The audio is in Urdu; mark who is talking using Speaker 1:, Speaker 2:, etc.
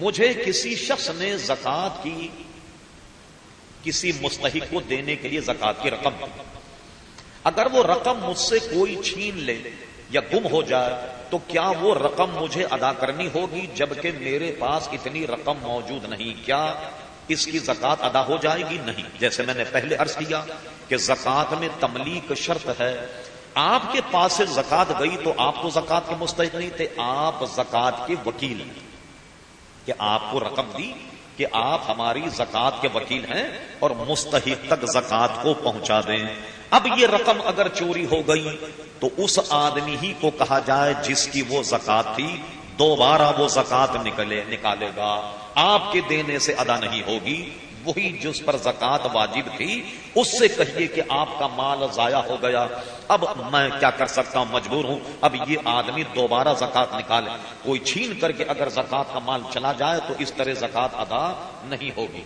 Speaker 1: مجھے کسی شخص نے زکات کی، کسی مستحق کو دینے کے لیے زکات کی رقم۔ اگر وہ رقم مجھ سے کوئی چھین لے یا گم ہو جائے، تو کیا وہ رقم مجھے ادا کرنی ہوگی جبکہ میرے پاس اتنی رقم موجود نہیں؟ کیا اس کی زکات ادا ہو جائے گی؟ نہیں۔ جیسے میں نے پہلے عرض کیا کہ زکات میں تملیغ شرط ہے۔ آپ کے پاس سے زکات گئی تو آپ تو زکات کے مستحق نہیں تھے، آپ زکات کے وکیل ہیں۔ کہ آپ کو رقم دی کہ آپ ہماری زکات کے وکیل ہیں اور مستحق تک زکات کو پہنچا دیں۔ اب یہ رقم اگر چوری ہو گئی تو اس آدمی ہی کو کہا جائے جس کی وہ زکات تھی، دوبارہ وہ زکات نکلے، نکالے گا۔ آپ کے دینے سے ادا نہیں ہوگی وہی جس پر زکات واجب تھی، اس سے کہیے کہ آپ کا مال ضائع ہو گیا۔ اب میں کیا کر سکتا ہوں؟ مجبور ہوں۔ اب یہ آدمی دوبارہ زکات نکالے۔ کوئی چھین کر کے اگر زکات کا مال چلا جائے تو اس طرح زکات ادا نہیں ہوگی۔